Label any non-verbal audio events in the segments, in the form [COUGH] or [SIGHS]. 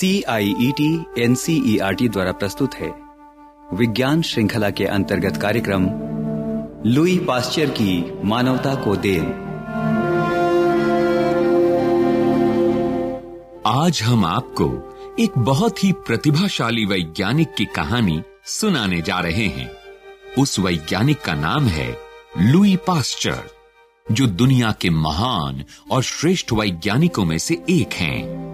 C I E T N C E R T द्वारा प्रस्तुत है। विज्ञान श्रृंखला के अंतर्गत कार्यक्रम, लुई पास्चर की मानवता को देन। आज हम आपको एक बहुत ही प्रतिभाशाली वैज्ञानिक की कहानी सुनाने जा रहे हैं। उस वैज्ञानिक का नाम है लुई पास्चर जो दुनिया के महान और श्रेष्ठ वैज्ञानिकों में से एक हैं।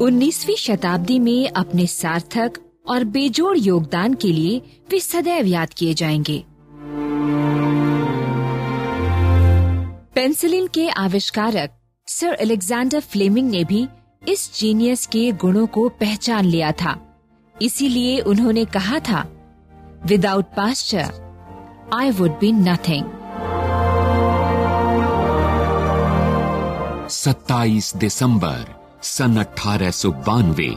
19वीं शताब्दी में अपने सार्थक और बेजोड़ योगदान के लिए वे सदैव याद किए जाएँगे। पेंसिलिन के आविष्कारक सर अलेक्जेंडर फ्लेमिंग ने भी इस जीनियस के गुणों को पहचान लिया था। इसीलिए उन्होंने कहा था without Pasteur I would be nothing 27 दिसंबर सन अट्ठारह सौ बानवे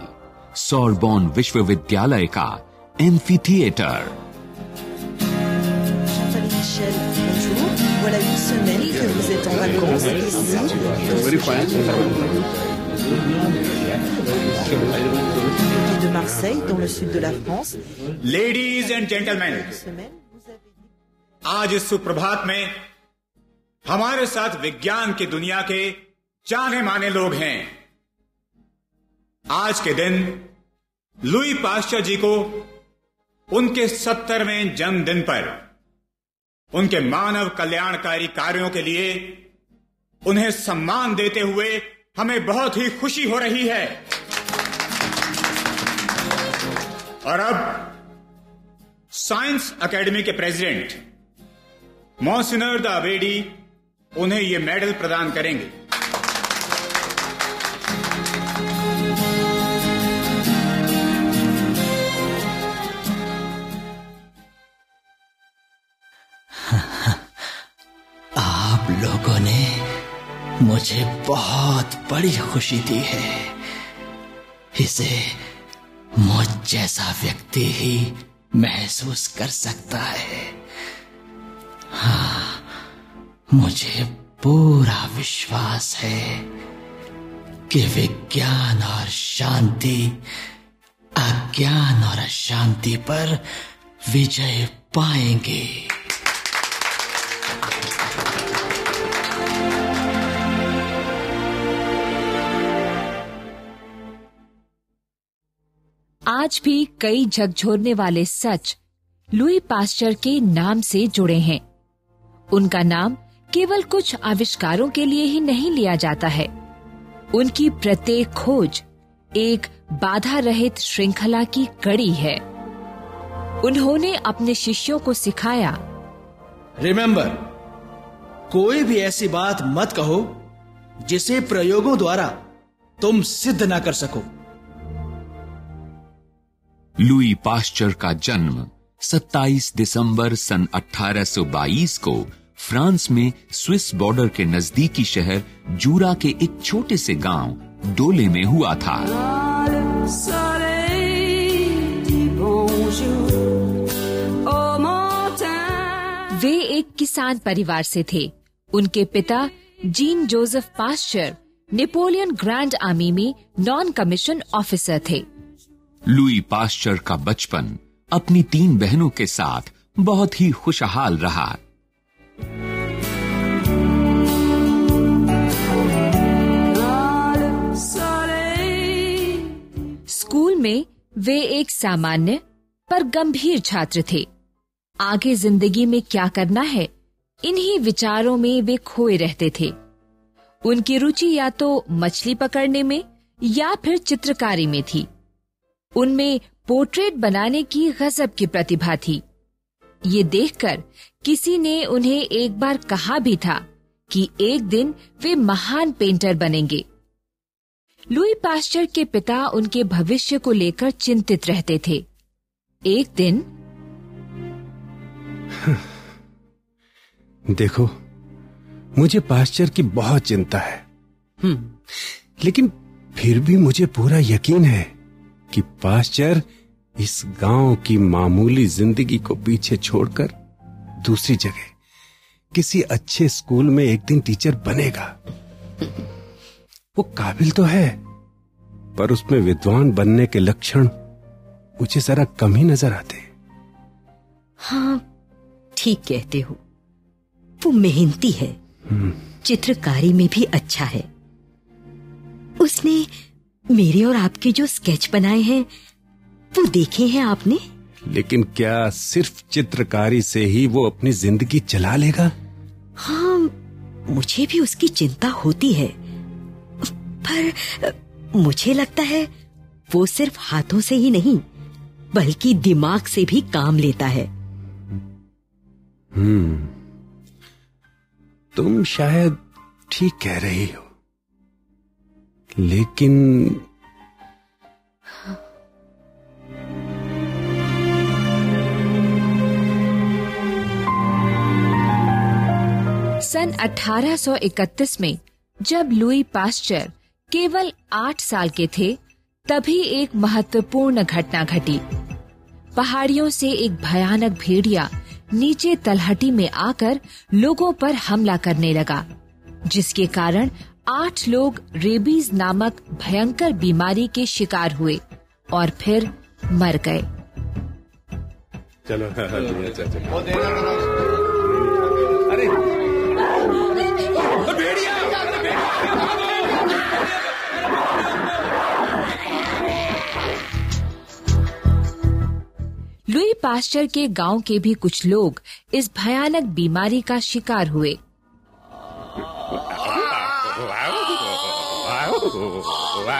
सॉर्बोन विश्वविद्यालय का amphitheatre Marseille dans le sud आज इस सुप्रभात में हमारे साथ विज्ञान की दुनिया के जाने माने लोग हैं। आज के दिन, लुई पास्चर जी को उनके सत्तरवें जन्मदिन पर, उनके मानव कल्याणकारी कार्यों के लिए उन्हें सम्मान देते हुए हमें बहुत ही खुशी हो रही है। और अब, साइंस एकेडमी के प्रेसिडेंट मौसिनर द अवेडी उन्हें ये मेडल प्रदान करेंगे। मुझे बहुत बड़ी खुशी दी है। इसे मुझ जैसा व्यक्ति ही महसूस कर सकता है। हाँ मुझे पूरा विश्वास है कि विज्ञान और शांति, अज्ञान और अशांति पर विजय पाएँगे। आज भी कई झकझोरने वाले सच लुई पास्चर के नाम से जुड़े हैं। उनका नाम केवल कुछ आविष्कारों के लिए ही नहीं लिया जाता है। उनकी प्रत्येक खोज एक बाधा रहित श्रृंखला की कड़ी है। उन्होंने अपने शिष्यों को सिखाया रिमेंबर कोई भी ऐसी बात मत कहो जिसे प्रयोगों द्वारा तुम सिद्ध ना कर सको। लुई पास्चर का जन्म 27 दिसंबर सन 1822 को फ्रांस में स्विस बॉर्डर के नजदीकी शहर जूरा के एक छोटे से गाँव डोले में हुआ था। वे एक किसान परिवार से थे। उनके पिता Jean Joseph Pasteur Napoleon grand army में नॉन कमीशन ऑफिसर थे। लुई पास्चर का बचपन अपनी तीन बहनों के साथ बहुत ही खुशहाल रहा। स्कूल में वे एक सामान्य पर गंभीर छात्र थे। आगे ज़िंदगी में क्या करना है, इन्हीं विचारों में वे खोए रहते थे। उनकी रुचि या तो मछली पकड़ने में या फिर चित्रकारी में थी। उनमें पोर्ट्रेट बनाने की गजब की प्रतिभा थी। ये देखकर किसी ने उन्हें एक बार कहा भी था कि एक दिन वे महान पेंटर बनेंगे। लुई पास्चर के पिता उनके भविष्य को लेकर चिंतित रहते थे। एक दिन [LAUGHS] देखो मुझे पास्चर की बहुत चिंता है। हम्म, लेकिन फिर भी मुझे पूरा यकीन है कि पास्चर इस गाँव की मामूली ज़िंदगी को पीछे छोड़कर दूसरी जगह किसी अच्छे स्कूल में एक दिन टीचर बनेगा। वो काबिल तो है पर उसमें विद्वान बनने के लक्षण मुझे जरा कम ही नज़र आते। हाँ ठीक कहते हो। वो मेहनती है चित्रकारी में भी अच्छा है। उसने मेरे और आपके जो स्केच बनाए हैं वो देखे हैं आपने? लेकिन क्या सिर्फ़ चित्रकारी से ही वो अपनी ज़िंदगी चला लेगा? हाँ मुझे भी उसकी चिंता होती है। पर मुझे लगता है वो सिर्फ़ हाथों से ही नहीं बल्कि दिमाग से भी काम लेता है। हम्म। तुम शायद ठीक कह रही हो। लेकिन सन 1831 में, जब लुई पास्चर केवल आठ साल के थे, तभी एक महत्वपूर्ण घटना घटी। पहाड़ियों से एक भयानक भेड़िया नीचे तलहटी में आकर लोगों पर हमला करने लगा, जिसके कारण आठ लोग रेबीज नामक भयंकर बीमारी के शिकार हुए और फिर मर गए। चलो लुई पास्टर के गाँव के भी कुछ लोग इस भयानक बीमारी का शिकार हुए।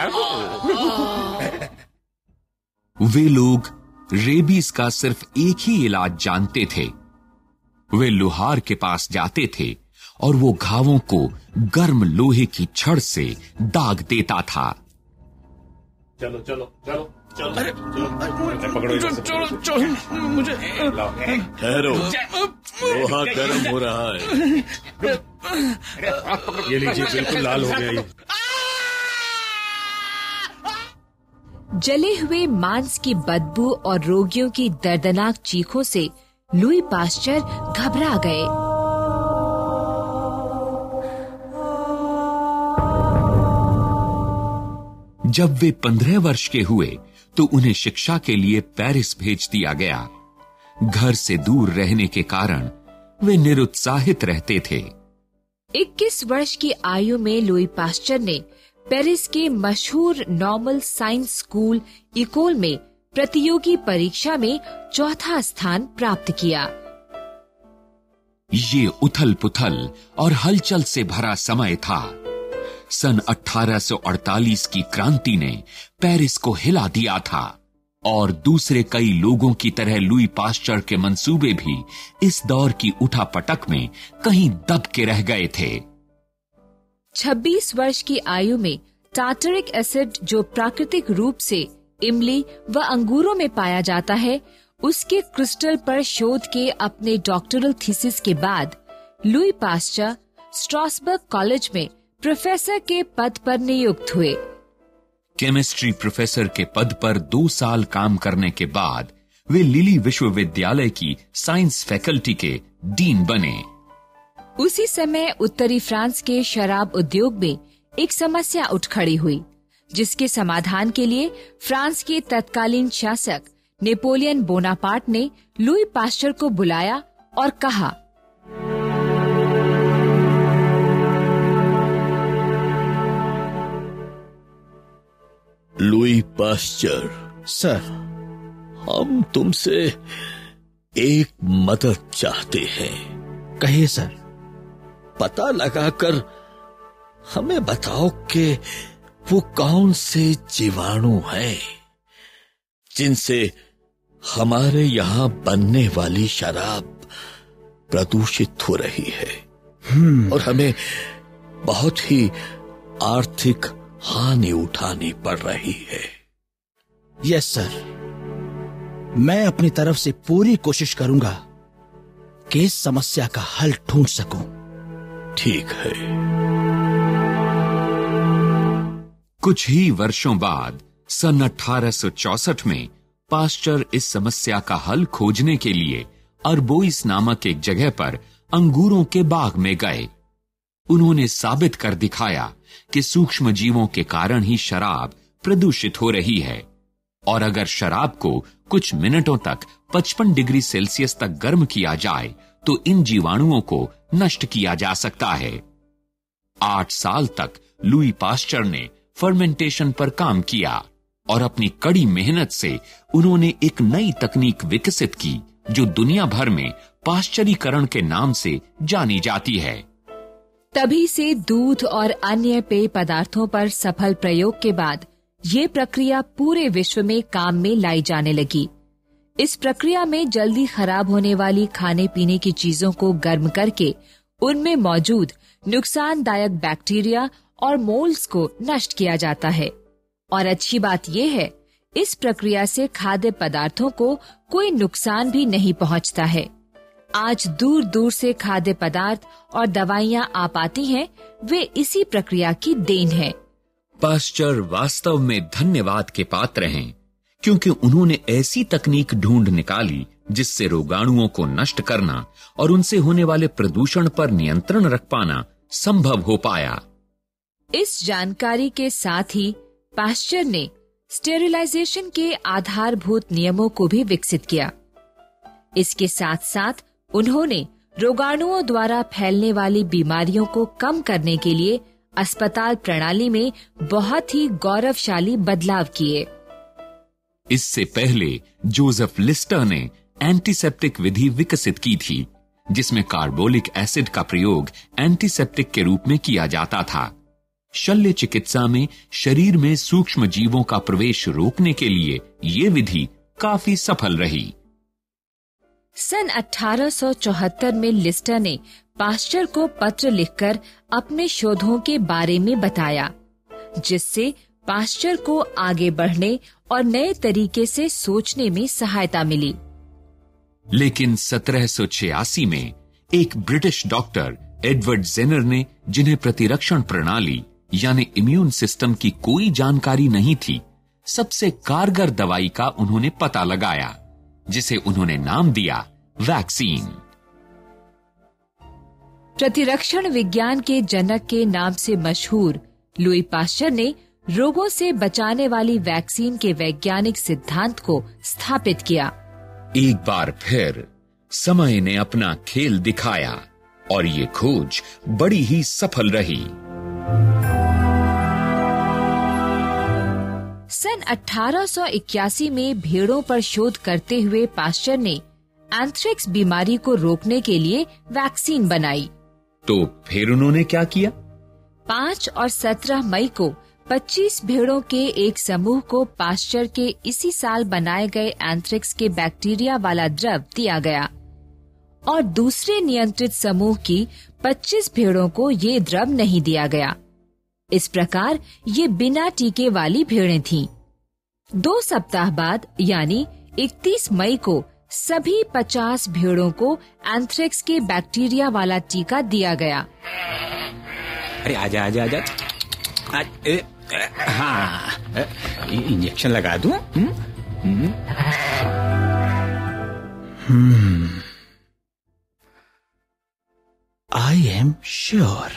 [LAUGHS] वे लोग रेबीज का सिर्फ़ एक ही इलाज जानते थे। वे लोहार के पास जाते थे और वो घावों को गर्म लोहे की छड़ से दाग देता था। चलो चलो चलो चलो अरे पकड़ो चलो चलो मुझे ठहरो। लोहा गर्म हो रहा है। ये लीजिए बिल्कुल लाल हो गया ये जले हुए मांस की बदबू और रोगियों की दर्दनाक चीखों से लुई पास्चर घबरा गए। जब वे पंद्रह वर्ष के हुए तो उन्हें शिक्षा के लिए पेरिस भेज दिया गया। घर से दूर रहने के कारण वे निरुत्साहित रहते थे। 21 वर्ष की आयु में लुई पास्चर ने पेरिस के मशहूर नॉर्मल साइंस स्कूल इकोल में प्रतियोगी परीक्षा में चौथा स्थान प्राप्त किया। ये उथल पुथल और हलचल से भरा समय था। सन 1848 की क्रांति ने पेरिस को हिला दिया था और दूसरे कई लोगों की तरह लुई पास्चर के मंसूबे भी इस दौर की उठापटक में कहीं दब के रह गए थे। 26 वर्ष की आयु में टाटरिक एसिड जो प्राकृतिक रूप से इमली व अंगूरों में पाया जाता है, उसके क्रिस्टल पर शोध के अपने डॉक्टरल थीसिस के बाद लुई पास्चर स्ट्रॉसबर्ग कॉलेज में प्रोफेसर के पद पर नियुक्त हुए। केमिस्ट्री प्रोफेसर के पद पर दो साल काम करने के बाद वे लिली विश्वविद्यालय की साइंस फैकल्टी के डीन बने। उसी समय उत्तरी फ्रांस के शराब उद्योग में एक समस्या उठ खड़ी हुई जिसके समाधान के लिए फ्रांस के तत्कालीन शासक नेपोलियन बोनापार्ट ने लुई पास्चर को बुलाया और कहा लुई पास्चर सर। हम तुमसे एक मदद चाहते हैं। कहिए सर। पता लगाकर हमें बताओ कि वो कौन से जीवाणु हैं जिनसे हमारे यहाँ बनने वाली शराब प्रदूषित हो रही है। और हमें बहुत ही आर्थिक हानि उठानी पड़ रही है। Yes sir. मैं अपनी तरफ़ से पूरी कोशिश करूँगा कि इस समस्या का हल ढूंढ सकूँ। ठीक है। कुछ ही वर्षों बाद, सन 1864 में, पास्चर इस समस्या का हल खोजने के लिए अरबोइस नामक एक जगह पर अंगूरों के बाग में गए। उन्होंने साबित कर दिखाया कि सूक्ष्म जीवों के कारण ही शराब प्रदूषित हो रही है। और अगर शराब को कुछ मिनटों तक 55 डिग्री सेल्सियस तक गर्म किया जाए तो इन जीवाणुओं को नष्ट किया जा सकता है। आठ साल तक लुई पास्चर ने फर्मेंटेशन पर काम किया और अपनी कड़ी मेहनत से उन्होंने एक नई तकनीक विकसित की, जो दुनिया भर में पाश्चरीकरण के नाम से जानी जाती है। तभी से दूध और अन्य पेय पदार्थों पर सफल प्रयोग के बाद ये प्रक्रिया पूरे विश्व में काम में लाई जाने लगी। इस प्रक्रिया में जल्दी खराब होने वाली खाने पीने की चीज़ों को गर्म करके उनमें मौजूद नुकसानदायक बैक्टीरिया और मोल्ड्स को नष्ट किया जाता है। और अच्छी बात यह है, इस प्रक्रिया से खाद्य पदार्थों को कोई नुकसान भी नहीं पहुँचता है। आज दूर दूर से खाद्य पदार्थ और दवाइयाँ आ पाती हैं, वे इसी प्रक्रिया की देन है। पास्चर वास्तव में धन्यवाद के पात्र हैं। क्योंकि उन्होंने ऐसी तकनीक ढूंढ निकाली जिससे रोगाणुओं को नष्ट करना और उनसे होने वाले प्रदूषण पर नियंत्रण रख पाना संभव हो पाया। इस जानकारी के साथ ही पाश्चर ने स्टेरिलाइजेशन के आधारभूत नियमों को भी विकसित किया। इसके साथ साथ उन्होंने रोगाणुओं द्वारा फैलने वाली बीमारियों को कम करने के लिए अस्पताल प्रणाली में बहुत ही गौरवशाली बदलाव किए। इससे पहले जोसेफ लिस्टर ने एंटीसेप्टिक विधि विकसित की थी, जिसमें कार्बोलिक एसिड का प्रयोग एंटीसेप्टिक के रूप में किया जाता था। शल्य चिकित्सा में शरीर में सूक्ष्म जीवों का प्रवेश रोकने के लिए ये विधि काफ़ी सफल रही। सन 1874 में लिस्टर ने पास्चर को पत्र लिखकर अपने शोधों के बारे में बताया, जिससे पास्चर को आगे बढ़ने और नए तरीके से सोचने में सहायता मिली। लेकिन 1786 में एक ब्रिटिश डॉक्टर एडवर्ड जेनर ने जिन्हें प्रतिरक्षण प्रणाली यानी इम्यून सिस्टम की कोई जानकारी नहीं थी सबसे कारगर दवाई का उन्होंने पता लगाया जिसे उन्होंने नाम दिया वैक्सीन। प्रतिरक्षण विज्ञान के जनक के नाम से मशहूर लुई पास्चर ने रोगों से बचाने वाली वैक्सीन के वैज्ञानिक सिद्धांत को स्थापित किया। एक बार फिर समय ने अपना खेल दिखाया और ये खोज बड़ी ही सफल रही। सन 1881 में भेड़ों पर शोध करते हुए पास्चर ने एंथ्रेक्स बीमारी को रोकने के लिए वैक्सीन बनाई। तो फिर उन्होंने क्या किया? पाँच और सत्रह मई को 25 भेड़ों के एक समूह को पास्चर के इसी साल बनाए गए एंथ्रेक्स के बैक्टीरिया वाला द्रव दिया गया। और दूसरे नियंत्रित समूह की 25 भेड़ों को ये द्रव नहीं दिया गया। इस प्रकार ये बिना टीके वाली भेड़ें थीं। दो सप्ताह बाद यानी 31 मई को सभी 50 भेड़ों को एंथ्रेक्स के बैक्टीरिया वाला टीका दिया गया। अरे आजा आजा आजा। ए, हाँ? इंजेक्शन लगा दूँ? I am sure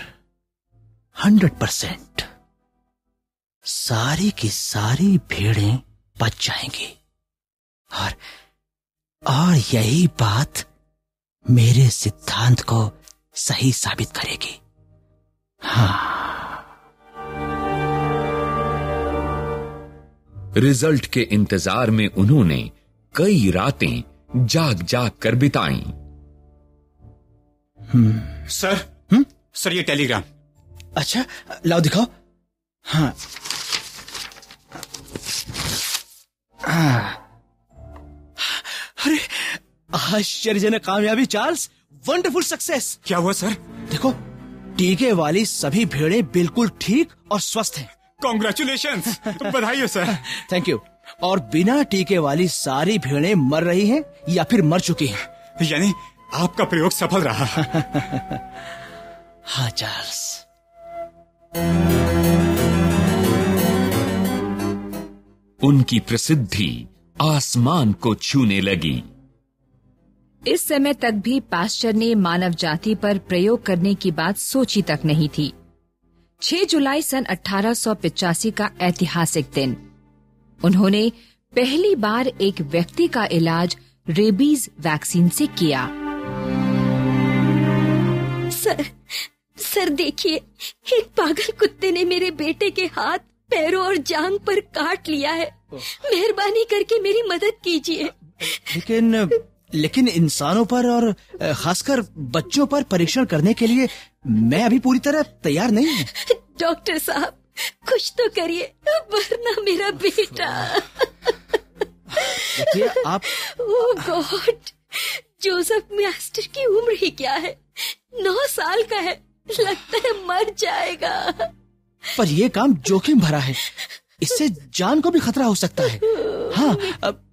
hundred percent सारी की सारी भेड़ें बच जाएँगी। और और यही बात मेरे सिद्धांत को सही साबित करेगी। रिज़ल्ट के इंतज़ार में उन्होंने कई रातें जाग जाग कर बिताई। सर। हुँ? सर ये टेलीग्राम। अच्छा लाओ दिखाओ। हाँ। हाँ। अरे आश्चर्यजनक कामयाबी चार्ल्स। वंडरफुल सक्सेस क्या हुआ सर? देखो टीके वाली सभी भेड़ें बिल्कुल ठीक और स्वस्थ हैं। कॉन्ग्रेचुलेशन बधाई हो सर थैंक यू और बिना टीके वाली सारी भेड़ें मर रही हैं या फिर मर चुकी हैं? यानी आपका प्रयोग सफल रहा। हाँ चार्ल्स उनकी प्रसिद्धि आसमान को छूने लगी। इस समय तक भी पास्चर ने मानव जाति पर प्रयोग करने की बात सोची तक नहीं थी। 6 जुलाई सन अठारह का ऐतिहासिक दिन। उन्होंने पहली बार एक व्यक्ति का इलाज रेबीज वैक्सीन से किया। सर सर देखिए एक पागल कुत्ते ने मेरे बेटे के हाथ पैरों और जांग पर काट लिया है। मेहरबानी करके मेरी मदद कीजिए। लेकिन लेकिन इंसानों पर और खासकर बच्चों पर परीक्षण करने के लिए मैं अभी पूरी तरह तैयार नहीं हूँ। डॉक्टर साहब कुछ तो करिए वरना मेरा बेटा। आप ओ गॉड जोसेफ मास्टर की उम्र ही क्या है? नौ साल का है लगता है मर जाएगा। पर ये काम जोखिम भरा है। इससे जान को भी खतरा हो सकता है। हाँ अब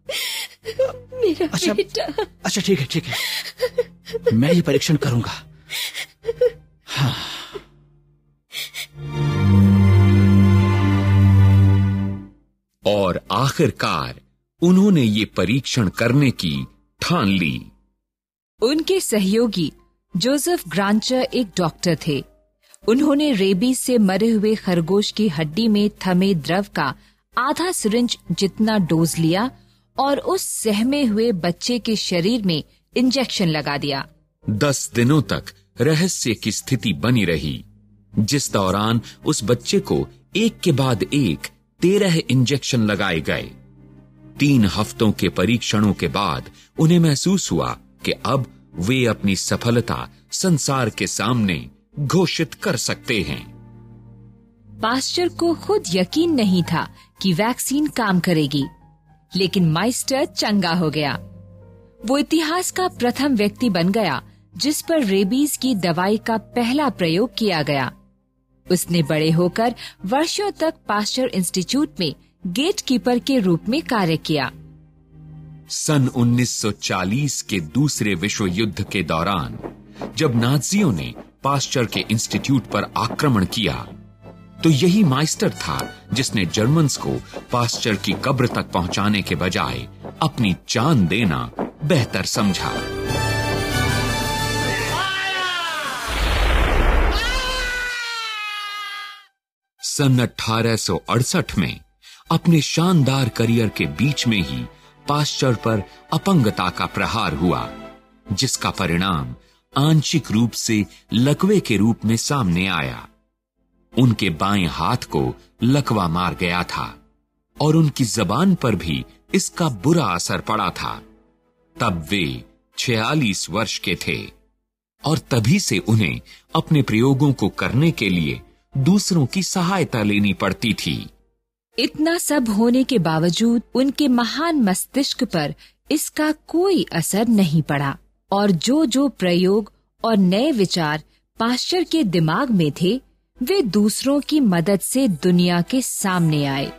मेरा अच्छा बेटा। अच्छा ठीक है ठीक है। मैं ये परीक्षण करूँगा। हाँ [SIGHS] और आखिरकार उन्होंने ये परीक्षण करने की ठान ली। उनके सहयोगी जोसेफ ग्रांचर एक डॉक्टर थे। उन्होंने रेबीज से मरे हुए खरगोश की हड्डी में थमे द्रव का आधा सिरिंज जितना डोज लिया और उस सहमे हुए बच्चे के शरीर में इंजेक्शन लगा दिया। दस दिनों तक रहस्य की स्थिति बनी रही। जिस दौरान उस बच्चे को एक के बाद एक तेरह इंजेक्शन लगाए गए। तीन हफ्तों के परीक्षणों के बाद उन्हें महसूस हुआ कि अब वे अपनी सफलता संसार के सामने घोषित कर सकते हैं। पास्चर को खुद यकीन नहीं था कि वैक्सीन काम करेगी, लेकिन माइस्टर चंगा हो गया। वो इतिहास का प्रथम व्यक्ति बन गया जिस पर रेबीज की दवाई का पहला प्रयोग किया गया। उसने बड़े होकर वर्षों तक पास्चर इंस्टीट्यूट में गेट कीपर के रूप में कार्य किया। सन 1940 के दूसरे विश्व युद्ध के दौरान, जब नाजियों ने पास्चर के इंस्टीट्यूट पर आक्रमण किया तो यही माइस्टर था जिसने जर्मन्स को पास्चर की कब्र तक पहुँचाने के बजाय अपनी जान देना बेहतर समझा। सन 1868 में अपने शानदार करियर के बीच में ही पाश्चर पर अपंगता का प्रहार हुआ, जिसका परिणाम आंशिक रूप से लकवे के रूप में सामने आया। उनके बाएँ हाथ को लकवा मार गया था और उनकी जबान पर भी इसका बुरा असर पड़ा था। तब वे 46 वर्ष के थे और तभी से उन्हें अपने प्रयोगों को करने के लिए दूसरों की सहायता लेनी पड़ती थी। इतना सब होने के बावजूद उनके महान मस्तिष्क पर इसका कोई असर नहीं पड़ा और जो जो प्रयोग और नए विचार पाश्चर के दिमाग में थे, वे दूसरों की मदद से दुनिया के सामने आए।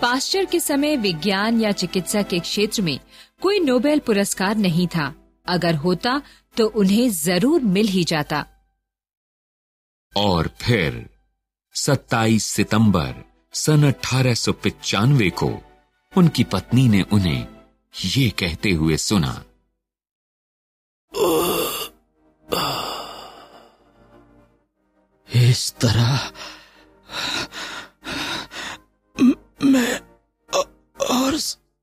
पाश्चर के समय विज्ञान या चिकित्सा के क्षेत्र में कोई नोबेल पुरस्कार नहीं था। अगर होता तो उन्हें ज़रूर मिल ही जाता। और फिर 27 सितंबर सन अठारह को उनकी पत्नी ने उन्हें ये कहते हुए सुना, इस तरह मैं और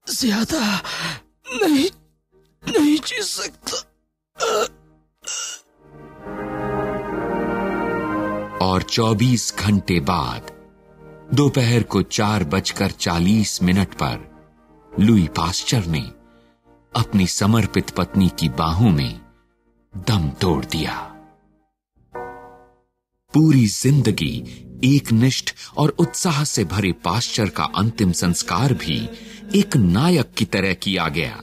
ज़्यादा नहीं नहीं 24 घंटे बाद, दोपहर को चार बजकर चालीस मिनट पर, लुई पास्चर ने अपनी समर्पित पत्नी की बाहों में दम तोड़ दिया। पूरी ज़िंदगी एक निष्ठ और उत्साह से भरे पाश्चर का अंतिम संस्कार भी एक नायक की तरह किया गया।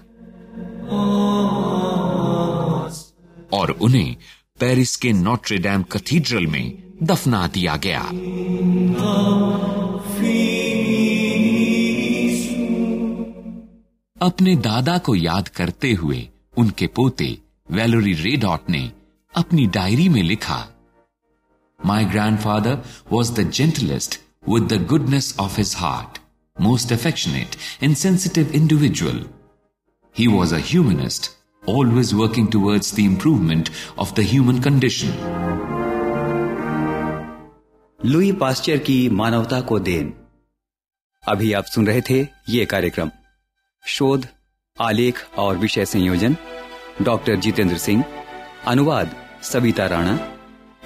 और उन्हें पेरिस के नोट्रेडैम कैथीड्रल में दफना दिया गया। अपने दादा को याद करते हुए उनके पोते वेलोरी रेडॉट ने अपनी डायरी में लिखा my grandfather was the gentlest with the goodness of his heart most affectionate and sensitive individual he was a humanist always working towards the improvement of the human condition Louis Pasteur की मानवता को then. अभी आप सुन रहे थे ये कार्यक्रम। शोध, आलेख और विषय संयोजन, डॉक्टर जितेंद्र सिंह। अनुवाद, सविता राणा।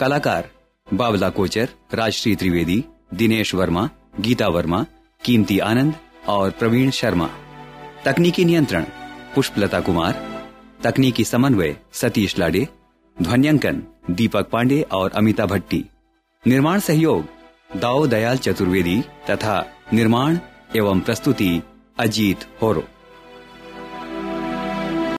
कलाकार बाबला कोचर, राजश्री त्रिवेदी, दिनेश वर्मा, गीता वर्मा, कीमती आनंद और प्रवीण शर्मा। तकनीकी नियंत्रण, पुष्पलता कुमार। तकनीकी समन्वय, सतीश लाडे। ध्वन्यांकन, दीपक पांडे और अमिता भट्टी। निर्माण सहयोग दाओ दयाल चतुर्वेदी तथा निर्माण एवं प्रस्तुति अजीत होरो।